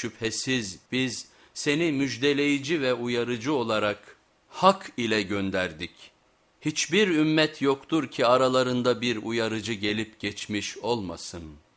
Şüphesiz biz seni müjdeleyici ve uyarıcı olarak hak ile gönderdik. Hiçbir ümmet yoktur ki aralarında bir uyarıcı gelip geçmiş olmasın.''